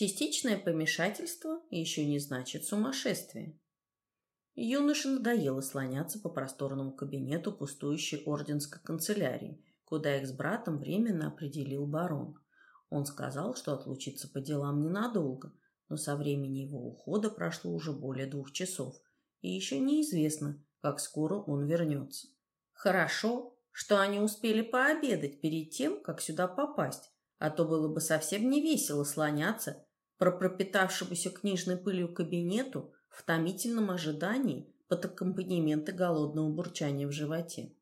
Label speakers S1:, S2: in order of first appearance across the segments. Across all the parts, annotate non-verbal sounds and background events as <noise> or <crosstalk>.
S1: Частичное помешательство еще не значит сумасшествие. Юноше надоело слоняться по просторному кабинету пустующей орденской канцелярии, куда их с братом временно определил барон. Он сказал, что отлучится по делам ненадолго, но со времени его ухода прошло уже более двух часов, и еще неизвестно, как скоро он вернется. Хорошо, что они успели пообедать перед тем, как сюда попасть, а то было бы совсем не весело слоняться про пропитавшемуся книжной пылью кабинету в томительном ожидании под аккомпанементы голодного бурчания в животе.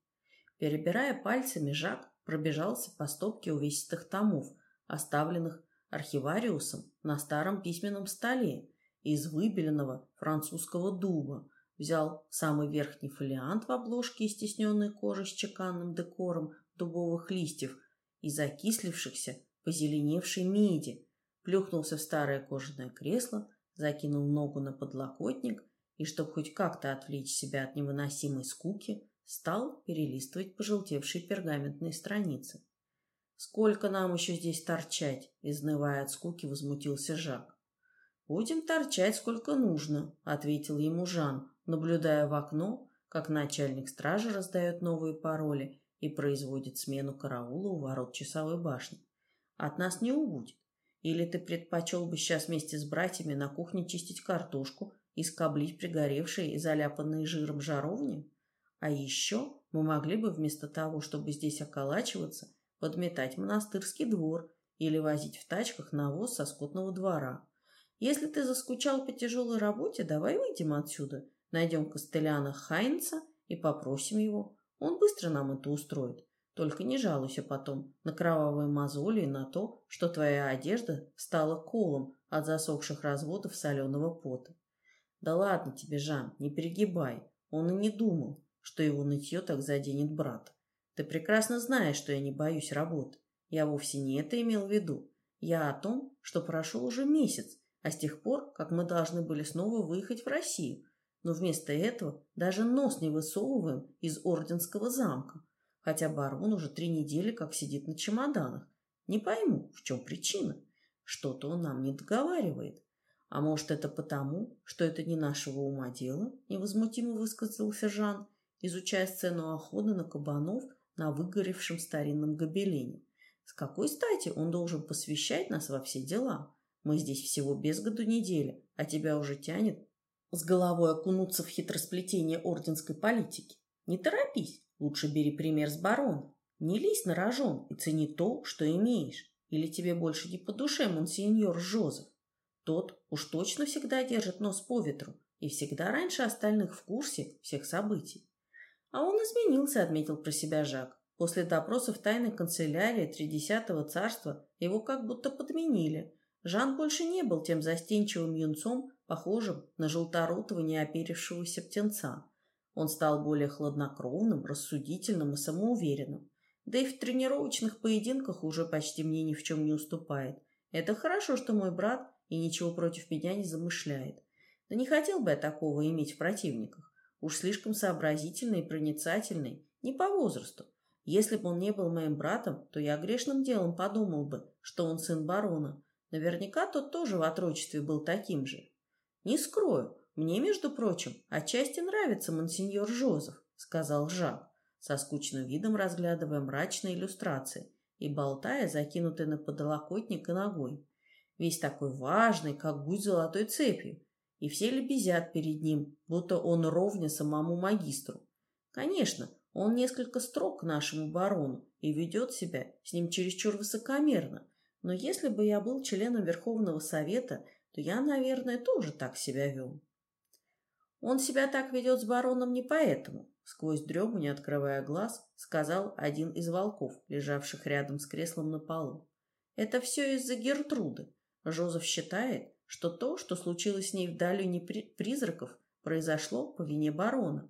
S1: Перебирая пальцами, Жак пробежался по стопке увесистых томов, оставленных архивариусом на старом письменном столе из выбеленного французского дуба, взял самый верхний фолиант в обложке из стесненной кожи с чеканным декором дубовых листьев и закислившихся, позеленевшей меди, плюхнулся в старое кожаное кресло, закинул ногу на подлокотник и, чтобы хоть как-то отвлечь себя от невыносимой скуки, стал перелистывать пожелтевшие пергаментные страницы. «Сколько нам еще здесь торчать?» — изнывая от скуки, возмутился Жак. «Будем торчать сколько нужно», — ответил ему Жан, наблюдая в окно, как начальник стражи раздает новые пароли и производит смену караула у ворот часовой башни. «От нас не убудет. Или ты предпочел бы сейчас вместе с братьями на кухне чистить картошку и скоблить пригоревшие и заляпанные жиром жаровни? А еще мы могли бы вместо того, чтобы здесь околачиваться, подметать монастырский двор или возить в тачках навоз со скотного двора. Если ты заскучал по тяжелой работе, давай выйдем отсюда, найдем Костеляна Хайнца и попросим его. Он быстро нам это устроит. Только не жалуйся потом на кровавые мозоли и на то, что твоя одежда стала колом от засохших разводов соленого пота. Да ладно тебе, Жан, не перегибай. Он и не думал, что его нытье так заденет брата. Ты прекрасно знаешь, что я не боюсь работы. Я вовсе не это имел в виду. Я о том, что прошел уже месяц, а с тех пор, как мы должны были снова выехать в Россию. Но вместо этого даже нос не высовываем из Орденского замка хотя барон уже три недели как сидит на чемоданах. Не пойму, в чем причина. Что-то он нам не договаривает. А может, это потому, что это не нашего ума дело, невозмутимо высказался Жан, изучая сцену охоты на кабанов на выгоревшем старинном гобелене. С какой стати он должен посвящать нас во все дела? Мы здесь всего без году недели, а тебя уже тянет с головой окунуться в хитросплетение орденской политики. Не торопись, Лучше бери пример с барона. Не лезь на рожон и цени то, что имеешь. Или тебе больше не по душе монсеньор Жозеф. Тот уж точно всегда держит нос по ветру и всегда раньше остальных в курсе всех событий. А он изменился, отметил про себя Жак. После допросов тайной канцелярии Тридесятого царства его как будто подменили. Жан больше не был тем застенчивым юнцом, похожим на желторотого неоперившегося птенца. Он стал более хладнокровным, рассудительным и самоуверенным. Да и в тренировочных поединках уже почти мне ни в чем не уступает. Это хорошо, что мой брат и ничего против меня не замышляет. Да не хотел бы я такого иметь в противниках. Уж слишком сообразительный и проницательный, не по возрасту. Если бы он не был моим братом, то я грешным делом подумал бы, что он сын барона. Наверняка тот тоже в отрочестве был таким же. Не скрою, «Мне, между прочим, отчасти нравится монсеньор Жозеф», — сказал Жак, со скучным видом разглядывая мрачные иллюстрации и болтая, закинутой на подолокотник и ногой. Весь такой важный, как гусь золотой цепью, и все лебезят перед ним, будто он ровня самому магистру. Конечно, он несколько строг нашему барону и ведет себя с ним чересчур высокомерно, но если бы я был членом Верховного Совета, то я, наверное, тоже так себя вел. Он себя так ведет с бароном не поэтому, сквозь дрему, не открывая глаз, сказал один из волков, лежавших рядом с креслом на полу. Это все из-за Гертруды. Жозеф считает, что то, что случилось с ней в долине призраков, произошло по вине барона.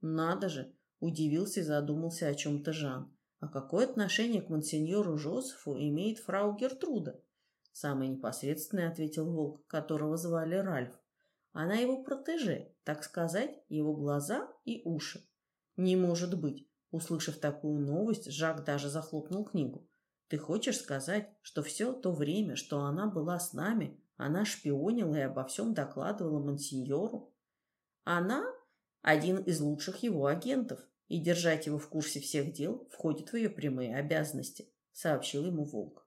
S1: Надо же, удивился и задумался о чем-то Жан. А какое отношение к монсеньору Жозефу имеет фрау Гертруда? Самый непосредственный ответил волк, которого звали Ральф. Она его протеже, так сказать, его глаза и уши. Не может быть. Услышав такую новость, Жак даже захлопнул книгу. Ты хочешь сказать, что все то время, что она была с нами, она шпионила и обо всем докладывала мансиньору? Она один из лучших его агентов, и держать его в курсе всех дел входит в ее прямые обязанности, сообщил ему волк.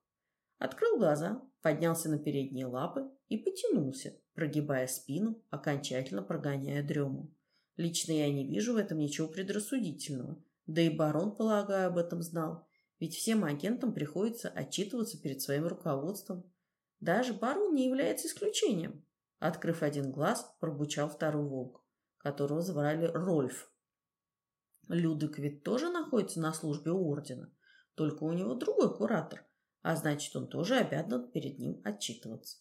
S1: Открыл глаза, поднялся на передние лапы и потянулся, прогибая спину, окончательно прогоняя дрему. Лично я не вижу в этом ничего предрассудительного, да и барон, полагаю, об этом знал, ведь всем агентам приходится отчитываться перед своим руководством. Даже барон не является исключением. Открыв один глаз, пробучал второй волк, которого звали Рольф. Людвиг ведь тоже находится на службе у ордена, только у него другой куратор, а значит, он тоже обязан перед ним отчитываться.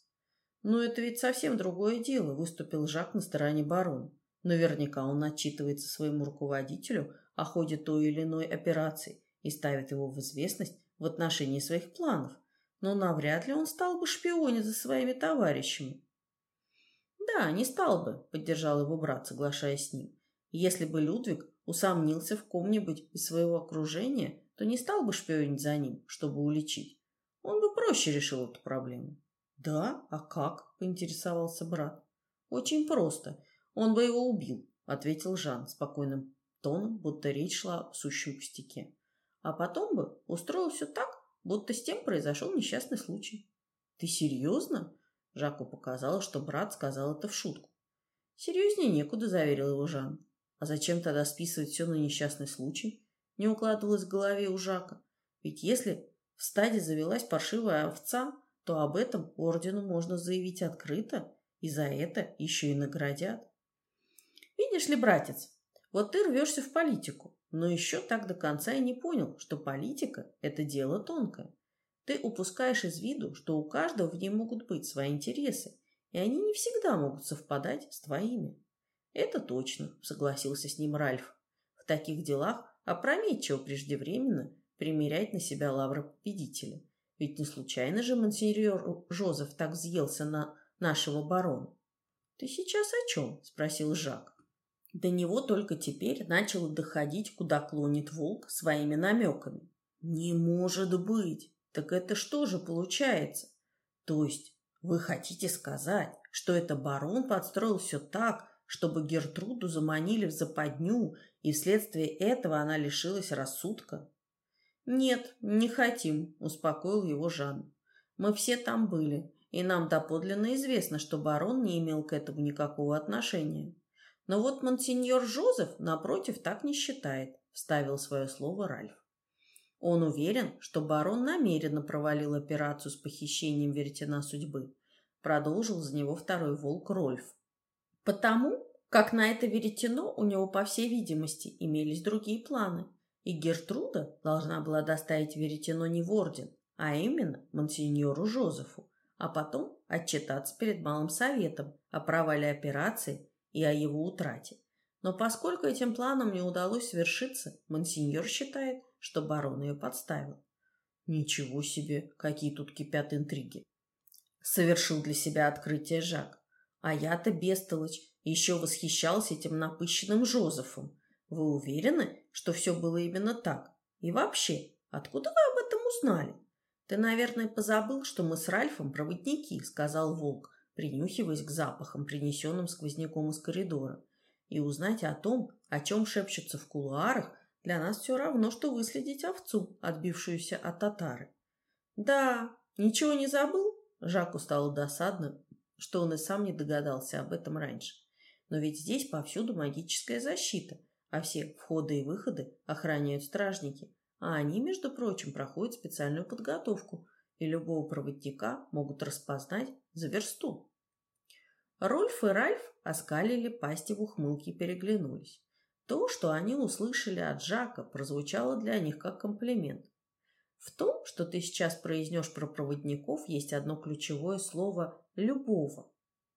S1: Но это ведь совсем другое дело, выступил Жак на стороне барона. Наверняка он отчитывается своему руководителю о ходе той или иной операции и ставит его в известность в отношении своих планов, но навряд ли он стал бы шпионить за своими товарищами. «Да, не стал бы», — поддержал его брат, соглашаясь с ним. «Если бы Людвиг усомнился в ком-нибудь из своего окружения, то не стал бы шпионить за ним, чтобы уличить. Он бы проще решил эту проблему». «Да? А как?» — поинтересовался брат. «Очень просто. Он бы его убил», — ответил Жан спокойным тоном, будто речь шла о сущем пустяке. «А потом бы устроил все так, будто с тем произошел несчастный случай». «Ты серьезно?» Жаку показалось, что брат сказал это в шутку. «Серьезнее некуда», — заверил его Жан. «А зачем тогда списывать все на несчастный случай?» Не укладывалось в голове у Жака. Ведь если в стаде завелась паршивая овца, то об этом ордену можно заявить открыто, и за это еще и наградят. Видишь ли, братец, вот ты рвешься в политику, но еще так до конца и не понял, что политика – это дело тонкое. Ты упускаешь из виду, что у каждого в ней могут быть свои интересы, и они не всегда могут совпадать с твоими. Это точно, согласился с ним Ральф. В таких делах опрометчиво преждевременно примерять на себя лавры победителя. Ведь не случайно же монсеньор Жозеф так взъелся на нашего барона. «Ты сейчас о чем?» – спросил Жак. До него только теперь начало доходить, куда клонит волк своими намеками. «Не может быть! Так это что же получается? То есть вы хотите сказать, что это барон подстроил все так, чтобы Гертруду заманили в западню, и вследствие этого она лишилась рассудка? Нет, не хотим, успокоил его Жан. Мы все там были, и нам доподлинно известно, что барон не имел к этому никакого отношения. Но вот монсеньор Жозеф, напротив, так не считает, вставил свое слово Ральф. Он уверен, что барон намеренно провалил операцию с похищением веретена судьбы. Продолжил за него второй волк Рольф. Потому, как на это веретено у него, по всей видимости, имелись другие планы. И Гертруда должна была доставить веретено не в орден, а именно монсеньору Жозефу, а потом отчитаться перед Малым Советом о провале операции и о его утрате. Но поскольку этим планам не удалось свершиться, монсеньор считает, что барон ее подставил. Ничего себе, какие тут кипят интриги. Совершил для себя открытие Жак. А я-то, бестолочь, еще восхищался этим напыщенным Жозефом. Вы уверены, что все было именно так? И вообще, откуда вы об этом узнали? Ты, наверное, позабыл, что мы с Ральфом проводники, сказал Волк, принюхиваясь к запахам, принесенным сквозняком из коридора. И узнать о том, о чем шепчутся в кулуарах, для нас все равно, что выследить овцу, отбившуюся от татары. Да, ничего не забыл? Жаку стало досадно, что он и сам не догадался об этом раньше. Но ведь здесь повсюду магическая защита, а все входы и выходы охраняют стражники, а они, между прочим, проходят специальную подготовку, и любого проводника могут распознать за версту. Рольф и Ральф оскалили пасти в ухмылке и переглянулись. То, что они услышали от Жака, прозвучало для них как комплимент. В том, что ты сейчас произнешь про проводников, есть одно ключевое слово «любого»,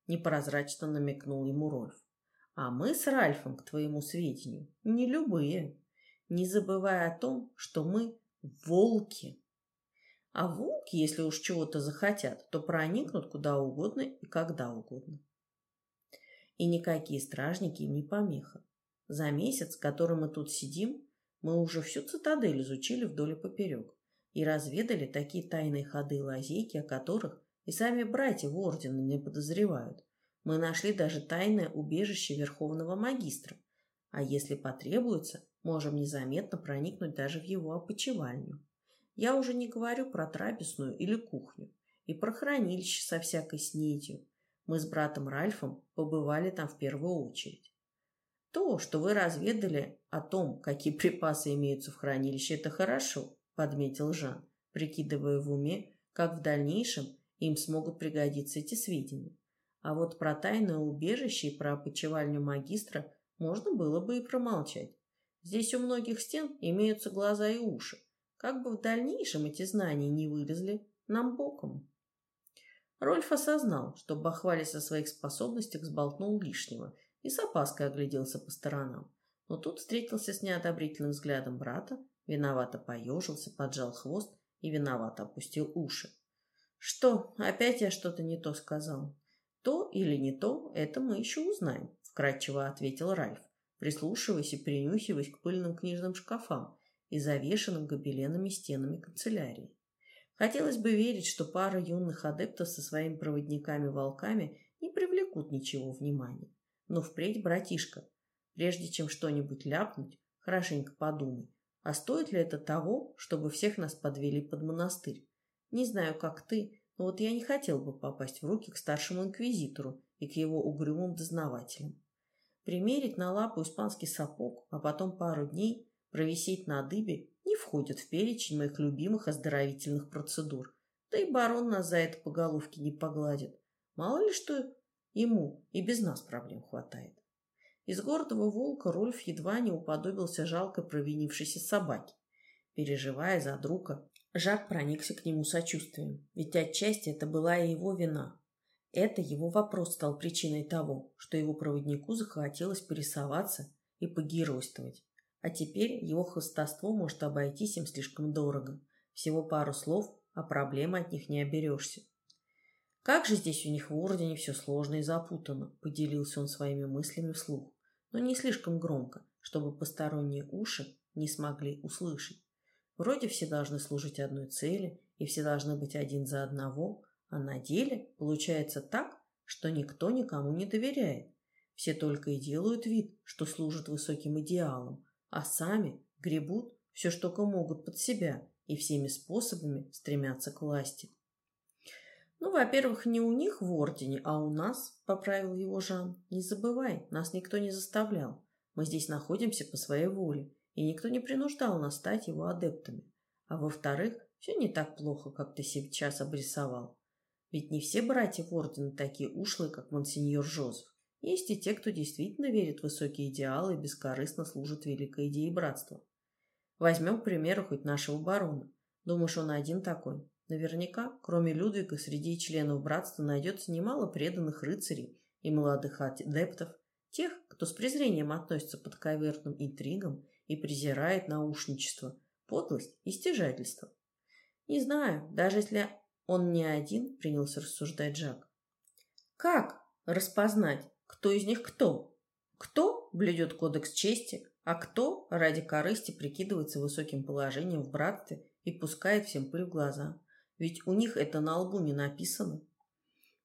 S1: непрозрачно намекнул ему Рольф. А мы с Ральфом, к твоему сведению, не любые, не забывая о том, что мы волки. А волки, если уж чего-то захотят, то проникнут куда угодно и когда угодно. И никакие стражники им не помеха. За месяц, который мы тут сидим, мы уже всю цитадель изучили вдоль и поперек. и разведали такие тайные ходы и лазейки, о которых и сами братья в ордене не подозревают. Мы нашли даже тайное убежище Верховного Магистра, а если потребуется, можем незаметно проникнуть даже в его опочивальню. Я уже не говорю про трапезную или кухню, и про хранилище со всякой снедью. Мы с братом Ральфом побывали там в первую очередь. То, что вы разведали о том, какие припасы имеются в хранилище, это хорошо, подметил Жан, прикидывая в уме, как в дальнейшем им смогут пригодиться эти сведения. А вот про тайное убежище и про опочивальню магистра можно было бы и промолчать. Здесь у многих стен имеются глаза и уши. Как бы в дальнейшем эти знания не вылезли нам боком. Рольф осознал, что бахвались о своих способностях сболтнул лишнего и с опаской огляделся по сторонам. Но тут встретился с неодобрительным взглядом брата, виновато поежился, поджал хвост и виновато опустил уши. «Что, опять я что-то не то сказал?» «То или не то, это мы еще узнаем», — вкратчиво ответил Ральф, прислушиваясь и принюхиваясь к пыльным книжным шкафам и завешенным гобеленами стенами канцелярии. Хотелось бы верить, что пара юных адептов со своими проводниками-волками не привлекут ничего внимания. Но впредь, братишка, прежде чем что-нибудь ляпнуть, хорошенько подумай, а стоит ли это того, чтобы всех нас подвели под монастырь? Не знаю, как ты, но вот я не хотел бы попасть в руки к старшему инквизитору и к его угрюмым дознавателям. Примерить на лапу испанский сапог, а потом пару дней провисеть на дыбе не входит в перечень моих любимых оздоровительных процедур. Да и барон нас за это по головке не погладит. Мало ли что ему и без нас проблем хватает. Из гордого волка Рольф едва не уподобился жалкой провинившейся собаке. Переживая за друга, Жак проникся к нему сочувствием, ведь отчасти это была и его вина. Это его вопрос стал причиной того, что его проводнику захотелось порисоваться и погеройствовать. А теперь его хвостовство может обойтись им слишком дорого. Всего пару слов, а проблемы от них не оберешься. Как же здесь у них в Ордене все сложно и запутано, поделился он своими мыслями вслух, но не слишком громко, чтобы посторонние уши не смогли услышать. Вроде все должны служить одной цели, и все должны быть один за одного, а на деле получается так, что никто никому не доверяет. Все только и делают вид, что служат высоким идеалам, а сами гребут все, что могут под себя и всеми способами стремятся к власти. «Ну, во-первых, не у них в ордене, а у нас», — поправил его Жан. «Не забывай, нас никто не заставлял. Мы здесь находимся по своей воле, и никто не принуждал нас стать его адептами. А во-вторых, все не так плохо, как ты сейчас обрисовал. Ведь не все братья в ордене такие ушлые, как монсеньор Жозеф. Есть и те, кто действительно верит в высокие идеалы и бескорыстно служит великой идее братства. Возьмем, к примеру, хоть нашего барона. Думаешь, он один такой? Наверняка, кроме Людвига, среди членов братства найдется немало преданных рыцарей и молодых адептов, тех, кто с презрением относится под коверным интригам и презирает наушничество, подлость и стяжательство. Не знаю, даже если он не один, принялся рассуждать Жак. Как распознать, кто из них кто? Кто блюдет кодекс чести, а кто ради корысти прикидывается высоким положением в братстве и пускает всем пыль в глаза? Ведь у них это на лбу не написано.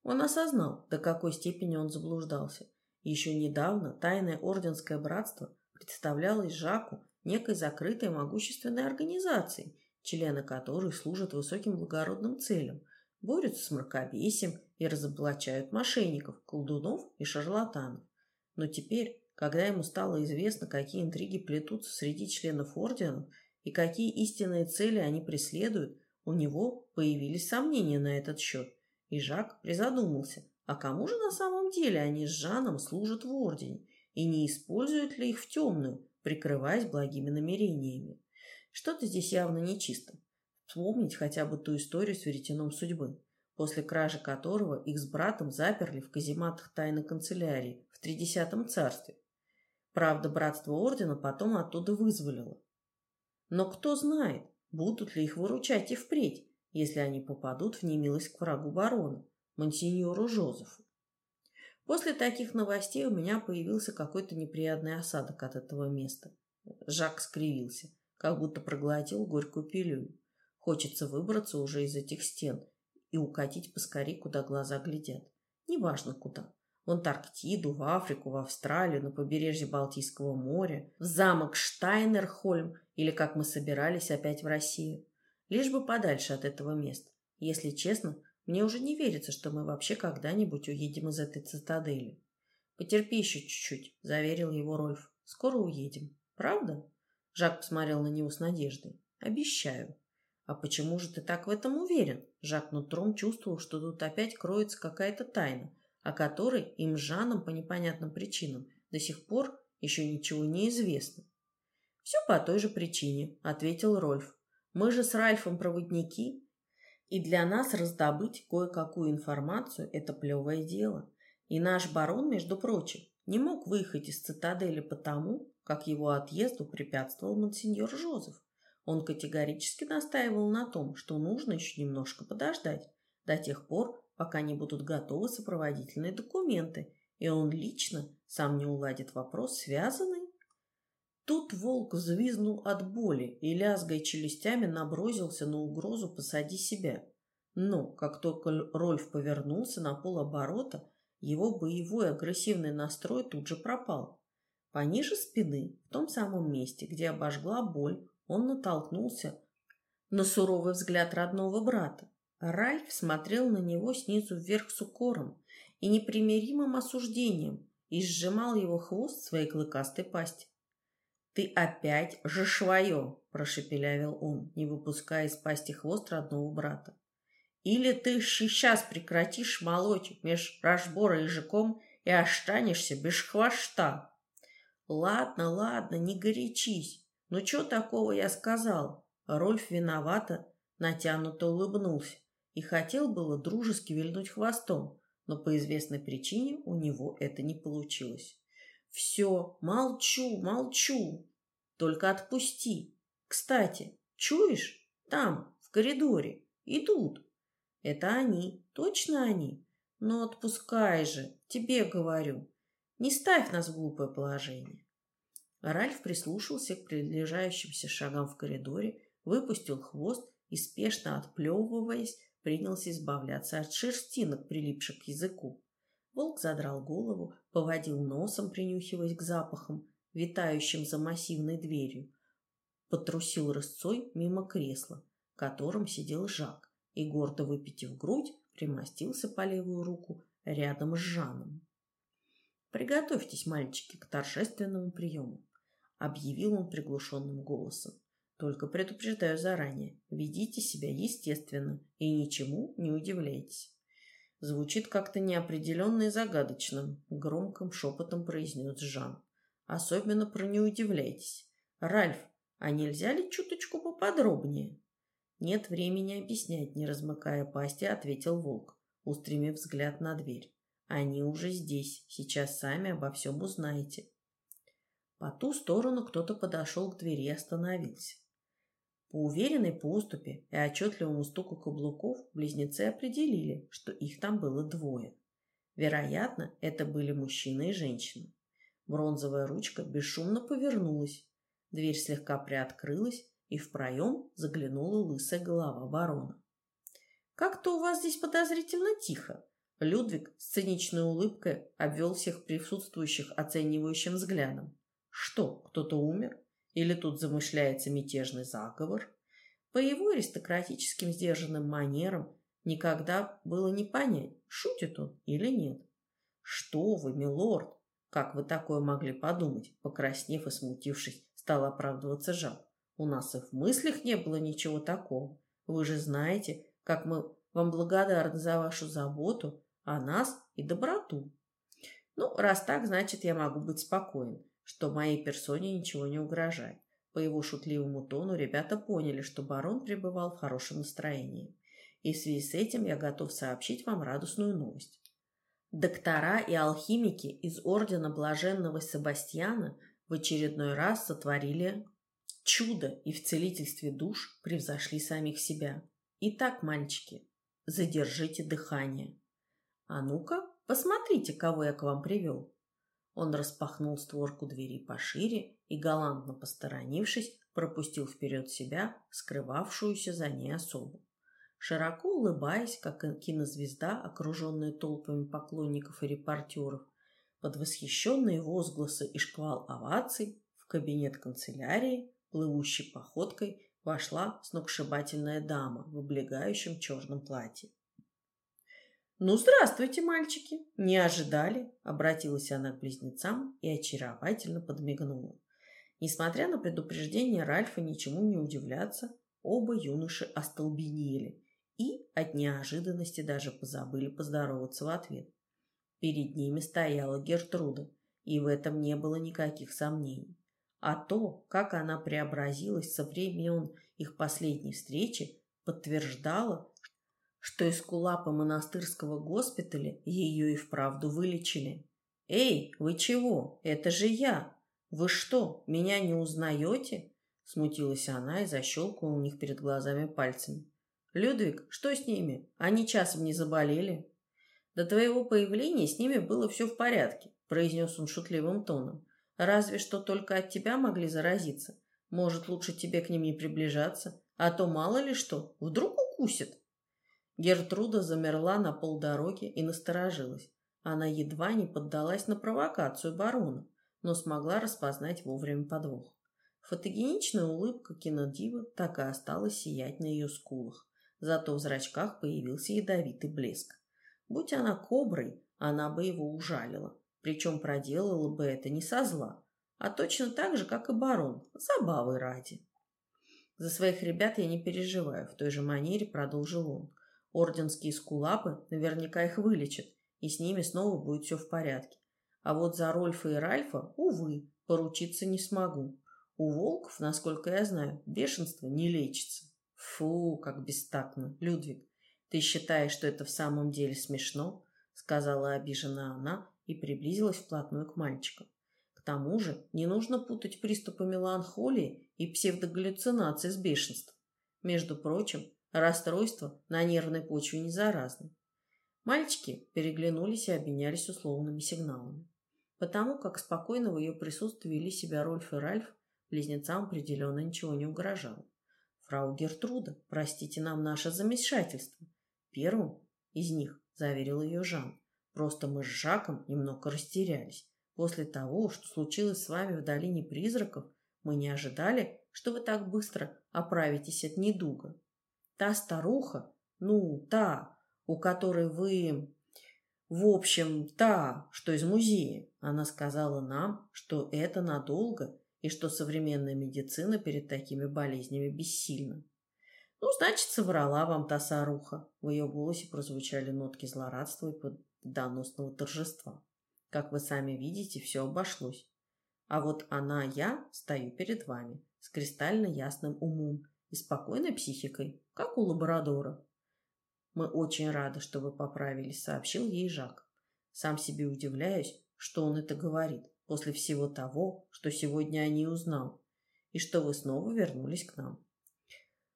S1: Он осознал, до какой степени он заблуждался. Еще недавно тайное орденское братство представлялось Жаку некой закрытой могущественной организацией, члены которой служат высоким благородным целям, борются с мракобесием и разоблачают мошенников, колдунов и шарлатанов. Но теперь, когда ему стало известно, какие интриги плетутся среди членов ордена и какие истинные цели они преследуют, у него появились сомнения на этот счет, и Жак призадумался, а кому же на самом деле они с Жаном служат в ордене, и не используют ли их в темную, прикрываясь благими намерениями. Что-то здесь явно нечисто. Вспомнить хотя бы ту историю с веретеном судьбы после кражи которого их с братом заперли в казематах тайной канцелярии в Тридесятом царстве. Правда, братство ордена потом оттуда вызволило. Но кто знает, будут ли их выручать и впредь, если они попадут в немилость к врагу барона, монсеньору Жозефу. После таких новостей у меня появился какой-то неприятный осадок от этого места. Жак скривился, как будто проглотил горькую пилюлю. Хочется выбраться уже из этих стен и укатить поскорей, куда глаза глядят. Неважно куда. В Антарктиду, в Африку, в Австралию, на побережье Балтийского моря, в замок Штайнерхольм или, как мы собирались, опять в Россию. Лишь бы подальше от этого места. Если честно, мне уже не верится, что мы вообще когда-нибудь уедем из этой цитадели. Потерпи еще чуть-чуть, заверил его Рольф. Скоро уедем. Правда? Жак посмотрел на него с надеждой. Обещаю. А почему же ты так в этом уверен? Жак нутром чувствовал, что тут опять кроется какая-то тайна, о которой им с Жаном по непонятным причинам до сих пор еще ничего не известно. «Все по той же причине», — ответил Рольф. «Мы же с Ральфом проводники, и для нас раздобыть кое-какую информацию – это плевое дело. И наш барон, между прочим, не мог выехать из цитадели потому, как его отъезду препятствовал монсеньор Жозеф. Он категорически настаивал на том, что нужно еще немножко подождать, до тех пор, пока не будут готовы сопроводительные документы, и он лично сам не уладит вопрос, связанный. Тут волк взвизнул от боли и, лязгая челюстями, набросился на угрозу «посади себя». Но, как только Рольф повернулся на полоборота, его боевой агрессивный настрой тут же пропал. Пониже спины, в том самом месте, где обожгла боль, он натолкнулся на суровый взгляд родного брата. Ральф смотрел на него снизу вверх с укором и непримиримым осуждением и сжимал его хвост своей клыкастой пасти. «Ты опять же швое!» – прошепелявил он, не выпуская из пасти хвост родного брата. «Или ты сейчас прекратишь молоть меж рожбора языком и останешься без хвоста!» «Ладно, ладно, не горячись. «Ну что такого я сказал?» Рольф виновато, натянуто улыбнулся и хотел было дружески вильнуть хвостом, но по известной причине у него это не получилось. «Все, молчу, молчу. Только отпусти. Кстати, чуешь? Там, в коридоре, идут. Это они, точно они? Ну отпускай же, тебе говорю. Не ставь нас в глупое положение». Ральф прислушался к приближающимся шагам в коридоре, выпустил хвост и, спешно отплевываясь, принялся избавляться от шерстинок, прилипших к языку. Волк задрал голову, поводил носом, принюхиваясь к запахам, витающим за массивной дверью. Потрусил рысцой мимо кресла, в котором сидел Жак, и, гордо выпитив грудь, примостился по левую руку рядом с Жаном. «Приготовьтесь, мальчики, к торжественному приему. — объявил он приглушенным голосом. «Только предупреждаю заранее, ведите себя естественно и ничему не удивляйтесь». Звучит как-то неопределенно и загадочно, громким шепотом произнес Жан. Особенно про «не удивляйтесь». «Ральф, а нельзя ли чуточку поподробнее?» «Нет времени объяснять», — не размыкая пасти, ответил волк, устремив взгляд на дверь. «Они уже здесь, сейчас сами обо всем узнаете». По ту сторону кто-то подошел к двери и остановился. По уверенной поступе и отчетливому стуку каблуков близнецы определили, что их там было двое. Вероятно, это были мужчина и женщина. Бронзовая ручка бесшумно повернулась, дверь слегка приоткрылась, и в проем заглянула лысая голова барона. «Как-то у вас здесь подозрительно тихо», Людвиг с циничной улыбкой обвел всех присутствующих оценивающим взглядом. Что, кто-то умер? Или тут замышляется мятежный заговор? По его аристократическим сдержанным манерам никогда было не понять, шутит он или нет. «Что вы, милорд? Как вы такое могли подумать?» Покраснев и смутившись, стал оправдываться Жак. «У нас и в мыслях не было ничего такого. Вы же знаете, как мы вам благодарны за вашу заботу о нас и доброту. Ну, раз так, значит, я могу быть спокоен что моей персоне ничего не угрожает. По его шутливому тону ребята поняли, что барон пребывал в хорошем настроении. И в связи с этим я готов сообщить вам радостную новость. Доктора и алхимики из Ордена Блаженного Себастьяна в очередной раз сотворили чудо и в целительстве душ превзошли самих себя. Итак, мальчики, задержите дыхание. А ну-ка, посмотрите, кого я к вам привел. Он распахнул створку двери пошире и, галантно посторонившись, пропустил вперед себя скрывавшуюся за ней особу. Широко улыбаясь, как кинозвезда, окруженная толпами поклонников и репортеров, под восхищенные возгласы и шквал оваций в кабинет канцелярии, плывущей походкой, вошла сногсшибательная дама в облегающем черном платье. «Ну, здравствуйте, мальчики! Не ожидали?» — обратилась она к близнецам и очаровательно подмигнула. Несмотря на предупреждение Ральфа ничему не удивляться, оба юноши остолбенели и от неожиданности даже позабыли поздороваться в ответ. Перед ними стояла Гертруда, и в этом не было никаких сомнений. А то, как она преобразилась со времен их последней встречи, подтверждало, что из кулапа монастырского госпиталя ее и вправду вылечили. «Эй, вы чего? Это же я! Вы что, меня не узнаете?» Смутилась она и защелкала у них перед глазами пальцами. «Людвиг, что с ними? Они часом не заболели?» «До твоего появления с ними было все в порядке», произнес он шутливым тоном. «Разве что только от тебя могли заразиться. Может, лучше тебе к ним не приближаться, а то мало ли что, вдруг укусит?» Гертруда замерла на полдороги и насторожилась. Она едва не поддалась на провокацию барона, но смогла распознать вовремя подвох. Фотогеничная улыбка кинодивы так и осталась сиять на ее скулах, зато в зрачках появился ядовитый блеск. Будь она коброй, она бы его ужалила, причем проделала бы это не со зла, а точно так же, как и барон, забавы ради. За своих ребят я не переживаю, в той же манере продолжил он. Орденские скулапы наверняка их вылечат, и с ними снова будет все в порядке. А вот за Рольфа и Ральфа, увы, поручиться не смогу. У волков, насколько я знаю, бешенство не лечится. Фу, как бестактно, Людвиг. Ты считаешь, что это в самом деле смешно? Сказала обижена она и приблизилась вплотную к мальчикам. К тому же не нужно путать приступы меланхолии и псевдогаллюцинации с бешенством. Между прочим, Расстройства на нервной почве не заразны. Мальчики переглянулись и обменялись условными сигналами. Потому как спокойно в ее присутствии вели себя Рольф и Ральф, близнецам определенно ничего не угрожало. «Фрау Гертруда, простите нам наше замешательство». Первым из них заверил ее Жан. «Просто мы с Жаком немного растерялись. После того, что случилось с вами в долине призраков, мы не ожидали, что вы так быстро оправитесь от недуга. Та старуха, ну, та, у которой вы... В общем, та, что из музея, она сказала нам, что это надолго и что современная медицина перед такими болезнями бессильна. Ну, значит, соврала вам та старуха. В ее голосе прозвучали нотки злорадства и доносного торжества. Как вы сами видите, все обошлось. А вот она, я, стою перед вами, с кристально ясным умом и спокойной психикой, как у лабрадора. Мы очень рады, что вы поправились, сообщил ей Жак. Сам себе удивляюсь, что он это говорит после всего того, что сегодня о ней узнал, и что вы снова вернулись к нам.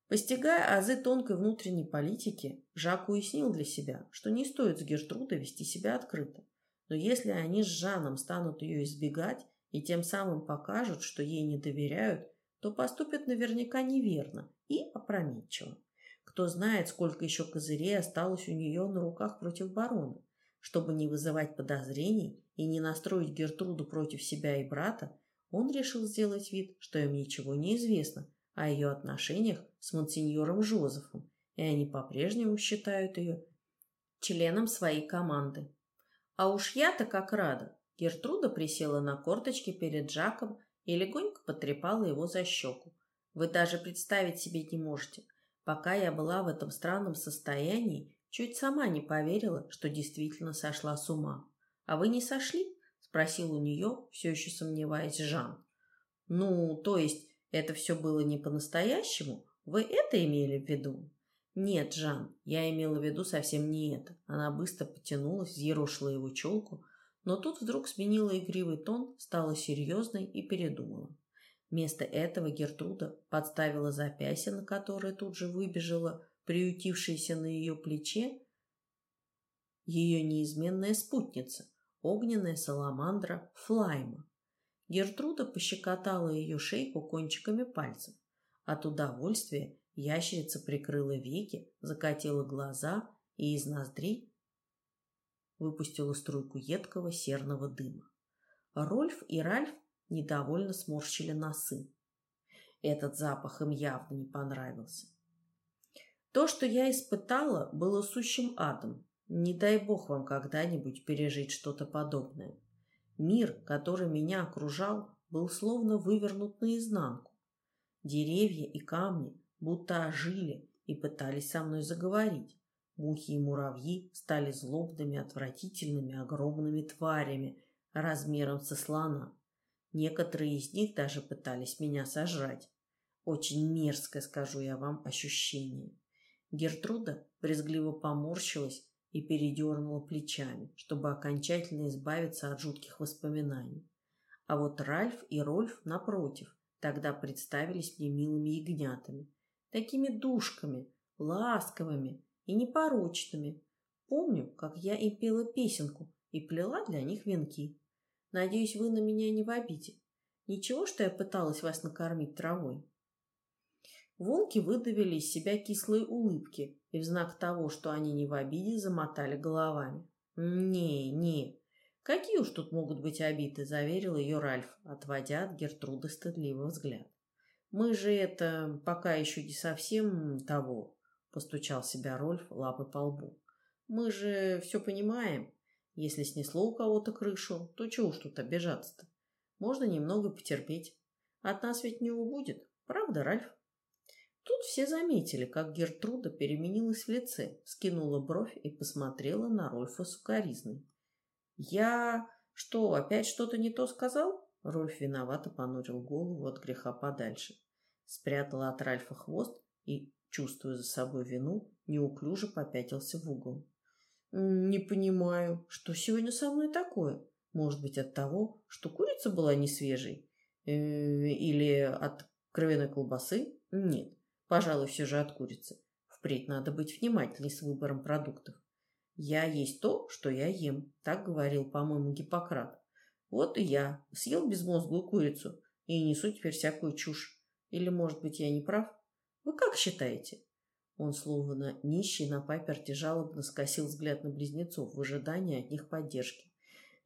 S1: Постигая азы тонкой внутренней политики, Жак уяснил для себя, что не стоит с Гертрудой вести себя открыто. Но если они с Жаном станут ее избегать и тем самым покажут, что ей не доверяют, то поступят наверняка неверно и опрометчиво. Кто знает, сколько еще козырей осталось у нее на руках против барона. Чтобы не вызывать подозрений и не настроить Гертруду против себя и брата, он решил сделать вид, что им ничего не известно о ее отношениях с монсеньором Жозефом, и они по-прежнему считают ее членом своей команды. А уж я-то как рада. Гертруда присела на корточки перед Жаком и легонько потрепала его за щеку. Вы даже представить себе не можете. Пока я была в этом странном состоянии, чуть сама не поверила, что действительно сошла с ума. А вы не сошли? Спросил у нее, все еще сомневаясь, Жан. Ну, то есть, это все было не по-настоящему? Вы это имели в виду? Нет, Жан, я имела в виду совсем не это. Она быстро потянулась, взъерошила его челку, но тут вдруг сменила игривый тон, стала серьезной и передумала. Вместо этого Гертруда подставила запястье, на которое тут же выбежала приютившаяся на ее плече ее неизменная спутница, огненная саламандра Флайма. Гертруда пощекотала ее шейку кончиками пальцев. От удовольствия ящерица прикрыла веки, закатила глаза и из ноздрей выпустила струйку едкого серного дыма. Рольф и Ральф недовольно сморщили носы. Этот запах им явно не понравился. То, что я испытала, было сущим адом. Не дай бог вам когда-нибудь пережить что-то подобное. Мир, который меня окружал, был словно вывернут наизнанку. Деревья и камни будто ожили и пытались со мной заговорить. Мухи и муравьи стали злобными, отвратительными, огромными тварями размером со слона. Некоторые из них даже пытались меня сожрать. Очень мерзкое, скажу я вам, ощущение. Гертруда брезгливо поморщилась и передернула плечами, чтобы окончательно избавиться от жутких воспоминаний. А вот Ральф и Рольф, напротив, тогда представились мне милыми ягнятами, такими душками, ласковыми и непорочными. Помню, как я им пела песенку и плела для них венки. Надеюсь, вы на меня не в обиде. Ничего, что я пыталась вас накормить травой. Волки выдавили из себя кислые улыбки и в знак того, что они не в обиде, замотали головами. «Не, не, какие уж тут могут быть обиды», — заверил ее Ральф, отводя от Гертруды стыдливый взгляд. «Мы же это пока еще не совсем того», — постучал себя Рольф лапой по лбу. «Мы же все понимаем. Если снесло у кого-то крышу, то чего уж тут обижаться-то? Можно немного потерпеть. От нас ведь не убудет, правда, Ральф?» Тут все заметили, как Гертруда переменилась в лице, скинула бровь и посмотрела на Рольфа сукоризной. «Я... что, опять что-то не то сказал?» Рольф виновато понурил голову от греха подальше. Спрятал от Ральфа хвост и, чувствуя за собой вину, неуклюже попятился в угол. «Не понимаю, что сегодня со мной такое? Может быть, от того, что курица была не свежей? Э, или от кровяной колбасы? Нет, Пожалуй, все же от курицы. Впредь надо быть внимательней с выбором продуктов. Я есть то, что я ем, так говорил, по-моему, Гиппократ. Вот и я съел безмозглую курицу и несу теперь всякую чушь. Или, может быть, я не прав? Вы как считаете? Он, словно нищий на паперте, жалобно скосил взгляд на близнецов в ожидании от них поддержки.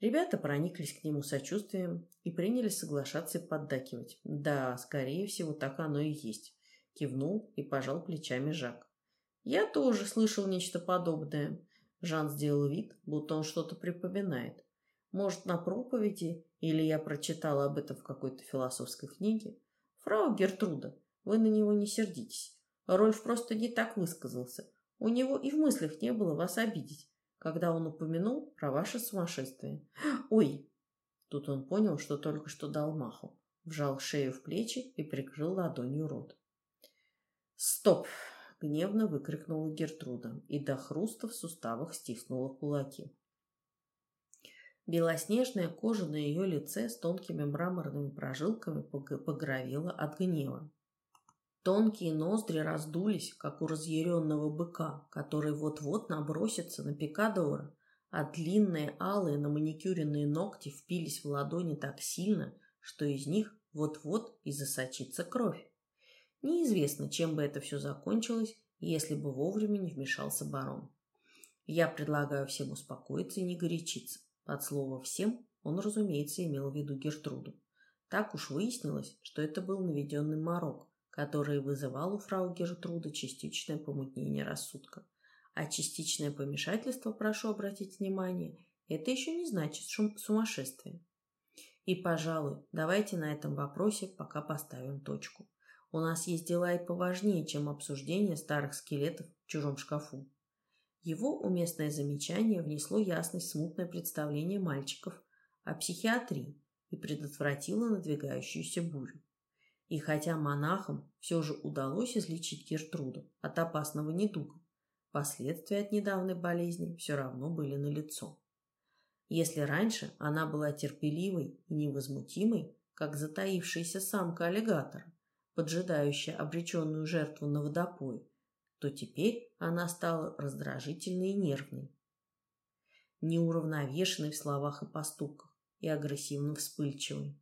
S1: Ребята прониклись к нему сочувствием и принялись соглашаться и поддакивать. Да, скорее всего, так оно и есть. Кивнул и пожал плечами Жак. Я тоже слышал нечто подобное. Жан сделал вид, будто он что-то припоминает. Может, на проповеди, или я прочитала об этом в какой-то философской книге. Фрау Гертруда, вы на него не сердитесь. Рольф просто не так высказался. У него и в мыслях не было вас обидеть, когда он упомянул про ваше сумасшествие. <gasps> Ой! Тут он понял, что только что дал маху. Вжал шею в плечи и прикрыл ладонью рот. «Стоп!» — гневно выкрикнула Гертруда и до хруста в суставах стиснула кулаки. Белоснежная кожа на ее лице с тонкими мраморными прожилками погровела от гнева. Тонкие ноздри раздулись, как у разъяренного быка, который вот-вот набросится на пикадора, а длинные алые на маникюренные ногти впились в ладони так сильно, что из них вот-вот и засочится кровь. Неизвестно, чем бы это все закончилось, если бы вовремя не вмешался барон. Я предлагаю всем успокоиться и не горячиться. Под слово «всем» он, разумеется, имел в виду Гертруду. Так уж выяснилось, что это был наведенный морок, который вызывал у фрау Гертруды частичное помутнение рассудка. А частичное помешательство, прошу обратить внимание, это еще не значит шум сумасшествие. И, пожалуй, давайте на этом вопросе пока поставим точку. У нас есть дела и поважнее, чем обсуждение старых скелетов в чужом шкафу. Его уместное замечание внесло ясность в смутное представление мальчиков о психиатрии и предотвратило надвигающуюся бурю. И хотя монахам все же удалось излечить Гертруду от опасного недуга, последствия от недавней болезни все равно были налицо. Если раньше она была терпеливой и невозмутимой, как затаившаяся самка аллигатора, поджидающая обреченную жертву на водопой, то теперь она стала раздражительной и нервной, неуравновешенной в словах и поступках и агрессивно вспыльчивой.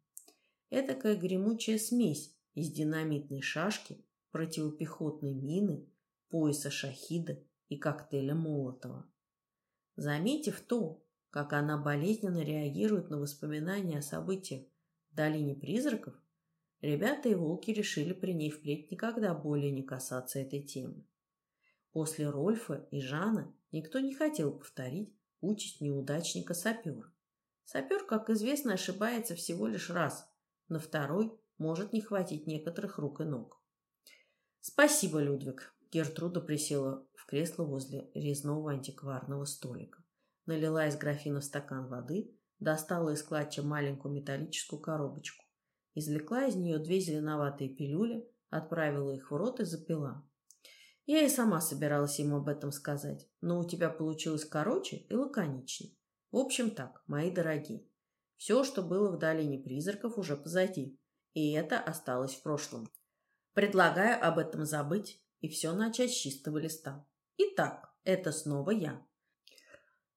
S1: Этакая гремучая смесь из динамитной шашки, противопехотной мины, пояса шахида и коктейля Молотова. Заметив то, как она болезненно реагирует на воспоминания о событиях в долине призраков, ребята и волки решили при ней впредь никогда более не касаться этой темы. После Рольфа и Жана никто не хотел повторить участь неудачника-сапера. Сапер, как известно, ошибается всего лишь раз, на второй может не хватить некоторых рук и ног. «Спасибо, Людвиг!» Гертруда присела в кресло возле резного антикварного столика. Налила из графина в стакан воды, достала из клатча маленькую металлическую коробочку. Извлекла из нее две зеленоватые пилюли, отправила их в рот и запила. Я и сама собиралась ему об этом сказать, но у тебя получилось короче и лаконичнее. В общем так, мои дорогие, все, что было в долине призраков, уже позади, и это осталось в прошлом. Предлагаю об этом забыть и все начать с чистого листа. Итак, это снова я.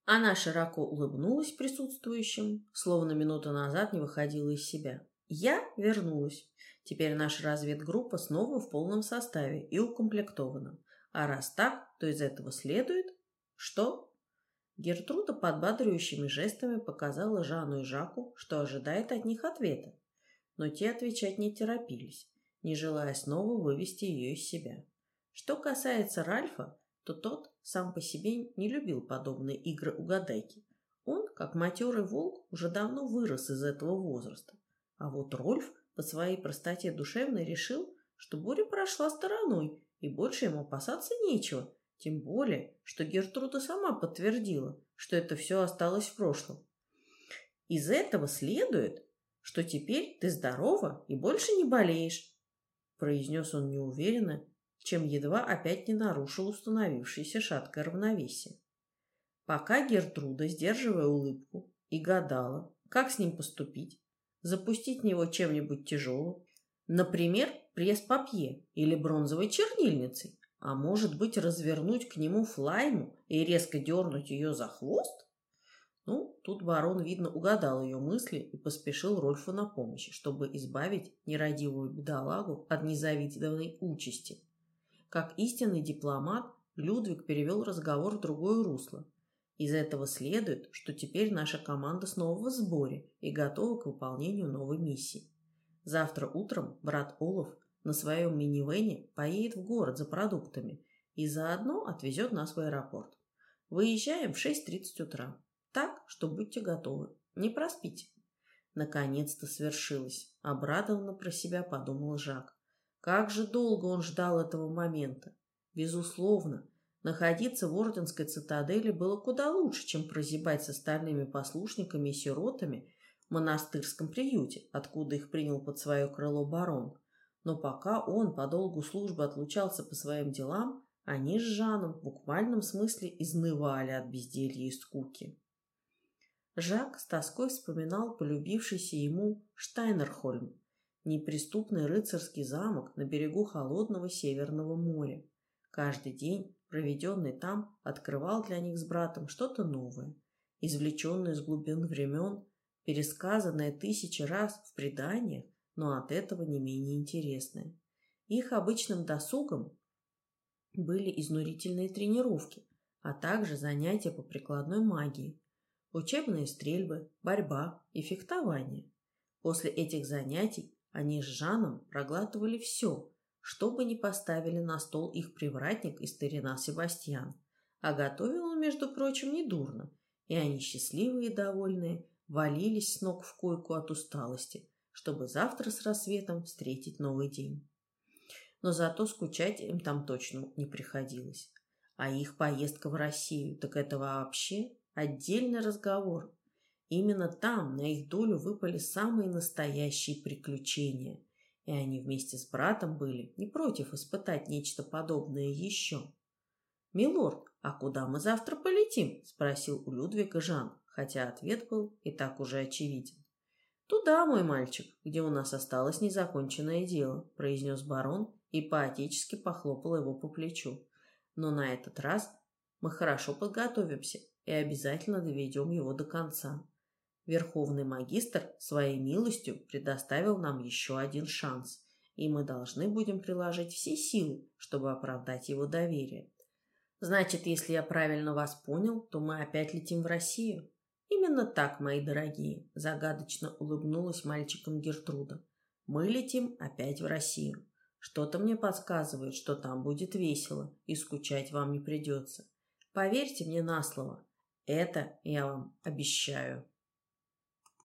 S1: Она широко улыбнулась присутствующим, словно минуту назад не выходила из себя. Я вернулась. Теперь наша разведгруппа снова в полном составе и укомплектована. А раз так, то из этого следует, что... Гертруда подбадривающими жестами показала Жанну и Жаку, что ожидает от них ответа. Но те отвечать не торопились, не желая снова вывести ее из себя. Что касается Ральфа, то тот сам по себе не любил подобные игры угадайки. Он, как матерый волк, уже давно вырос из этого возраста. А вот Рольф по своей простоте душевной решил, что буря прошла стороной, и больше ему опасаться нечего, тем более, что Гертруда сама подтвердила, что это все осталось в прошлом. Из этого следует, что теперь ты здорова и больше не болеешь, произнес он неуверенно, чем едва опять не нарушил установившееся шаткое равновесие. Пока Гертруда, сдерживая улыбку, и гадала, как с ним поступить, запустить в него чем-нибудь тяжелым, например, пресс-папье или бронзовой чернильницей, а может быть развернуть к нему флайму и резко дернуть ее за хвост? Ну, тут барон, видно, угадал ее мысли и поспешил Рольфу на помощь, чтобы избавить нерадивую бедолагу от незавидной участи. Как истинный дипломат, Людвиг перевел разговор в другое русло из этого следует, что теперь наша команда снова в сборе и готова к выполнению новой миссии. Завтра утром брат Олаф на своем минивэне поедет в город за продуктами и заодно отвезет нас в аэропорт. Выезжаем в 6.30 утра. Так, что будьте готовы. Не проспите. Наконец-то свершилось. Обрадованно про себя подумал Жак. Как же долго он ждал этого момента. Безусловно, Находиться в Орденской цитадели было куда лучше, чем прозябать с остальными послушниками и сиротами в монастырском приюте, откуда их принял под свое крыло барон. Но пока он по долгу службы отлучался по своим делам, они с Жаном в буквальном смысле изнывали от безделья и скуки. Жак с тоской вспоминал полюбившийся ему Штайнерхольм, неприступный рыцарский замок на берегу холодного Северного моря. Каждый день проведенный там, открывал для них с братом что-то новое, извлеченное из глубин времен, пересказанное тысячи раз в преданиях, но от этого не менее интересное. Их обычным досугом были изнурительные тренировки, а также занятия по прикладной магии, учебные стрельбы, борьба и фехтование. После этих занятий они с Жаном проглатывали все, что бы ни поставили на стол их привратник и старина Себастьян. А готовил он, между прочим, недурно, и они, счастливые и довольные, валились с ног в койку от усталости, чтобы завтра с рассветом встретить новый день. Но зато скучать им там точно не приходилось. А их поездка в Россию, так это вообще отдельный разговор. Именно там на их долю выпали самые настоящие приключения – и они вместе с братом были не против испытать нечто подобное еще. «Милорд, а куда мы завтра полетим?» – спросил у Людвига Жан, хотя ответ был и так уже очевиден. «Туда, мой мальчик, где у нас осталось незаконченное дело», – произнес барон и поотечески похлопал его по плечу. «Но на этот раз мы хорошо подготовимся и обязательно доведем его до конца. Верховный магистр своей милостью предоставил нам еще один шанс, и мы должны будем приложить все силы, чтобы оправдать его доверие. Значит, если я правильно вас понял, то мы опять летим в Россию. Именно так, мои дорогие, загадочно улыбнулась мальчиком Гертруда. Мы летим опять в Россию. Что-то мне подсказывает, что там будет весело, и скучать вам не придется. Поверьте мне на слово. Это я вам обещаю.